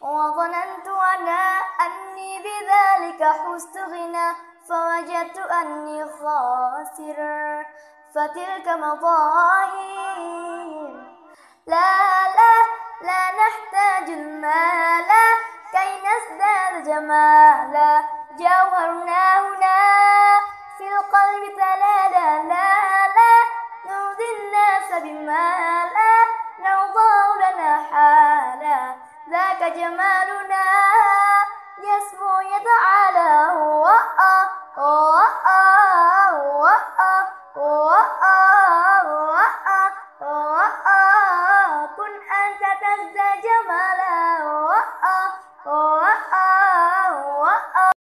وظننت أنا أني بذلك حزت غنى فوجدت أني خاسر. فتلك مظاهر. لا لا لا نحتاج المال. كي نزداد جمالا. جوهرنا هنا. في القلب تلالا لا لا نرضي الناس بما جمالنا يسمو يتعالى هو كن أنت تبدأ جمالا هو هو هو